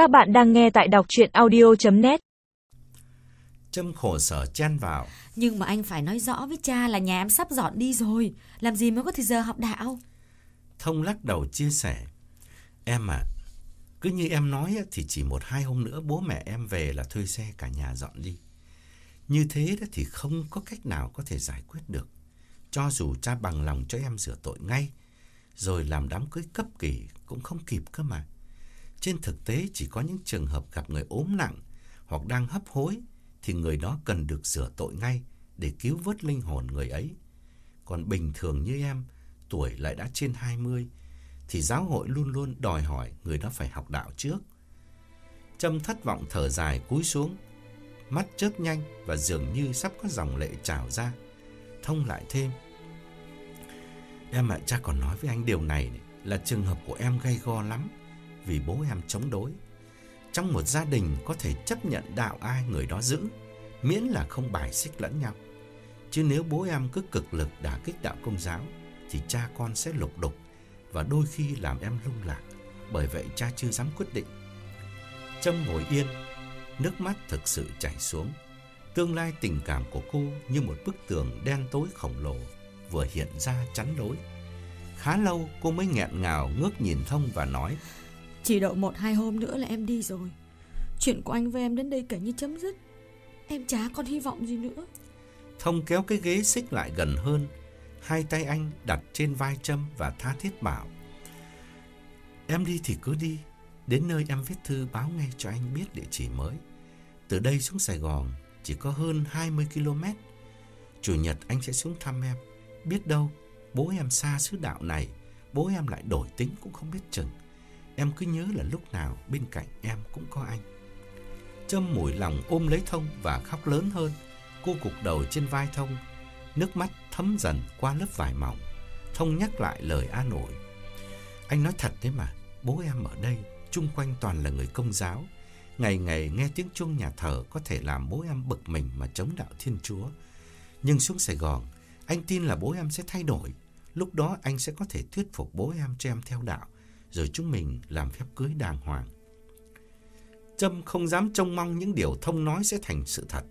Các bạn đang nghe tại đọc chuyện audio.net Trâm khổ sở chen vào. Nhưng mà anh phải nói rõ với cha là nhà em sắp dọn đi rồi. Làm gì mới có thời giờ học đạo. Thông lắc đầu chia sẻ. Em à, cứ như em nói thì chỉ một hai hôm nữa bố mẹ em về là thuê xe cả nhà dọn đi. Như thế đó thì không có cách nào có thể giải quyết được. Cho dù cha bằng lòng cho em rửa tội ngay, rồi làm đám cưới cấp kỳ cũng không kịp cơ mà. Trên thực tế chỉ có những trường hợp gặp người ốm nặng hoặc đang hấp hối thì người đó cần được rửa tội ngay để cứu vớt linh hồn người ấy. Còn bình thường như em, tuổi lại đã trên 20 thì giáo hội luôn luôn đòi hỏi người đó phải học đạo trước. Trâm thất vọng thở dài cúi xuống, mắt chớp nhanh và dường như sắp có dòng lệ trào ra. Thông lại thêm. Em ạ, cha còn nói với anh điều này, này là trường hợp của em gay go lắm vì bố em chống đối. Trong một gia đình có thể chấp nhận đạo ai người đó giữ, miễn là không bài xích lẫn nhau. Chứ nếu bố em cứ cực lực đả kích đạo công giáo, thì cha con sẽ lục đục và đôi khi làm em lung lạc. Bởi vậy cha chưa dám quyết định. Trâm ngồi yên, nước mắt thực sự chảy xuống. Tương lai tình cảm của cô như một bức tường đen tối khổng lồ vừa hiện ra chắn lối. Khá lâu cô mới nghẹn ngào ngước nhìn Thông và nói chỉ đậu một hai hôm nữa là em đi rồi. Chuyện của anh với em đến đây kể như chấm dứt. Em chả còn hy vọng gì nữa. Thông kéo cái ghế xích lại gần hơn, hai tay anh đặt trên vai Trâm và tha thiết bảo. Em đi thì cứ đi, đến nơi em viết thư báo ngay cho anh biết địa chỉ mới. Từ đây xuống Sài Gòn chỉ có hơn 20 km. Chủ nhật anh sẽ xuống thăm em. Biết đâu, bố em xa xứ đạo này, bố em lại đổi tính cũng không biết chừng. Em cứ nhớ là lúc nào bên cạnh em cũng có anh. Trâm mùi lòng ôm lấy Thông và khóc lớn hơn. Cô cục đầu trên vai Thông, nước mắt thấm dần qua lớp vải mỏng. Thông nhắc lại lời a nội. Anh nói thật đấy mà, bố em ở đây, chung quanh toàn là người công giáo. Ngày ngày nghe tiếng chuông nhà thờ có thể làm bố em bực mình mà chống đạo Thiên Chúa. Nhưng xuống Sài Gòn, anh tin là bố em sẽ thay đổi. Lúc đó anh sẽ có thể thuyết phục bố em cho em theo đạo, rồi chúng mình làm phép cưới đàng hoàng. Trâm không dám trông mong những điều Thông nói sẽ thành sự thật.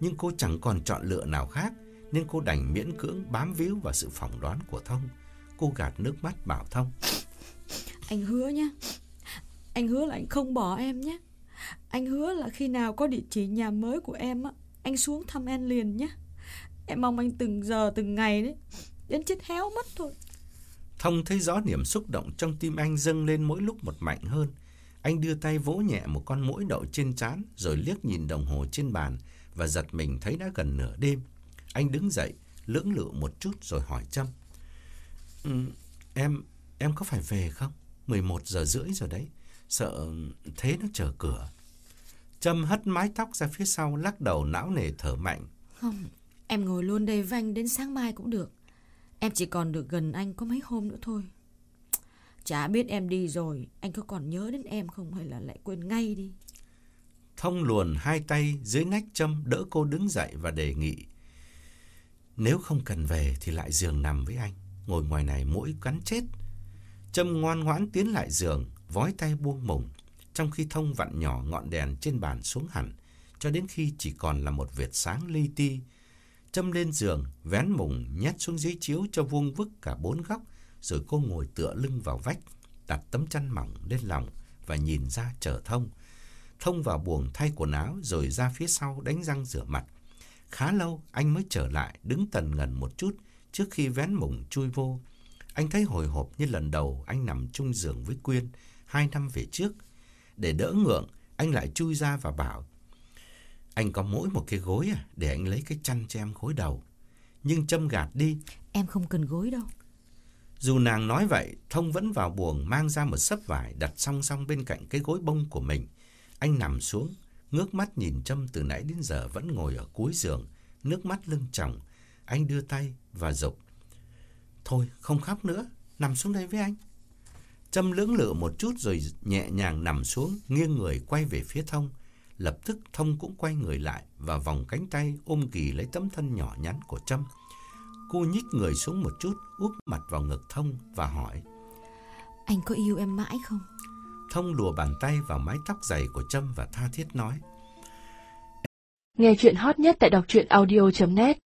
Nhưng cô chẳng còn chọn lựa nào khác, nên cô đành miễn cưỡng bám víu vào sự phỏng đoán của Thông. Cô gạt nước mắt bảo Thông. Anh hứa nhé. Anh hứa là anh không bỏ em nhé. Anh hứa là khi nào có địa chỉ nhà mới của em á, anh xuống thăm em liền nhé. Em mong anh từng giờ từng ngày đấy, đến chết héo mất thôi. Thông thấy rõ niềm xúc động trong tim anh dâng lên mỗi lúc một mạnh hơn. Anh đưa tay vỗ nhẹ một con muỗi đậu trên trán rồi liếc nhìn đồng hồ trên bàn và giật mình thấy đã gần nửa đêm. Anh đứng dậy, lưỡng lự một chút rồi hỏi Trâm. Ừ, em, em có phải về không? 11 giờ rưỡi rồi đấy. Sợ thế nó chờ cửa. Trâm hất mái tóc ra phía sau lắc đầu não nề thở mạnh. Không, em ngồi luôn đây vanh đến sáng mai cũng được. Em chỉ còn được gần anh có mấy hôm nữa thôi. Chả biết em đi rồi, anh có còn nhớ đến em không hay là lại quên ngay đi. Thông luồn hai tay dưới nách Trâm đỡ cô đứng dậy và đề nghị. Nếu không cần về thì lại giường nằm với anh, ngồi ngoài này mũi cắn chết. Trâm ngoan ngoãn tiến lại giường, vói tay buông mùng, trong khi Thông vặn nhỏ ngọn đèn trên bàn xuống hẳn, cho đến khi chỉ còn là một vệt sáng li ti. Trâm lên giường, vén mùng nhét xuống dưới chiếu cho vuông vức cả bốn góc, rồi cô ngồi tựa lưng vào vách, đặt tấm chăn mỏng lên lòng và nhìn ra trở Thông. Thông vào buồng thay quần áo rồi ra phía sau đánh răng rửa mặt. Khá lâu anh mới trở lại đứng tần ngần một chút trước khi vén mùng chui vô. Anh thấy hồi hộp như lần đầu anh nằm chung giường với Quyên hai năm về trước. Để đỡ ngượng, anh lại chui ra và bảo anh có mỗi một cái gối à, để anh lấy cái chăn cho em gối đầu. Nhưng châm gạt đi. Em không cần gối đâu. Dù nàng nói vậy, Thông vẫn vào buồng mang ra một sấp vải đặt song song bên cạnh cái gối bông của mình. Anh nằm xuống, ngước mắt nhìn Trâm từ nãy đến giờ vẫn ngồi ở cuối giường, nước mắt lưng tròng. Anh đưa tay và dục Thôi, không khóc nữa, nằm xuống đây với anh. Trâm lưỡng lự một chút rồi nhẹ nhàng nằm xuống, nghiêng người quay về phía Thông. Lập tức Thông cũng quay người lại và vòng cánh tay ôm kỳ lấy tấm thân nhỏ nhắn của Trâm. Cô nhích người xuống một chút, úp mặt vào ngực Thông và hỏi. Anh có yêu em mãi không? thông lùa bàn tay vào mái tóc dày của Trâm và tha thiết nói. Nghe chuyện hot nhất tại đọc truyện audio.net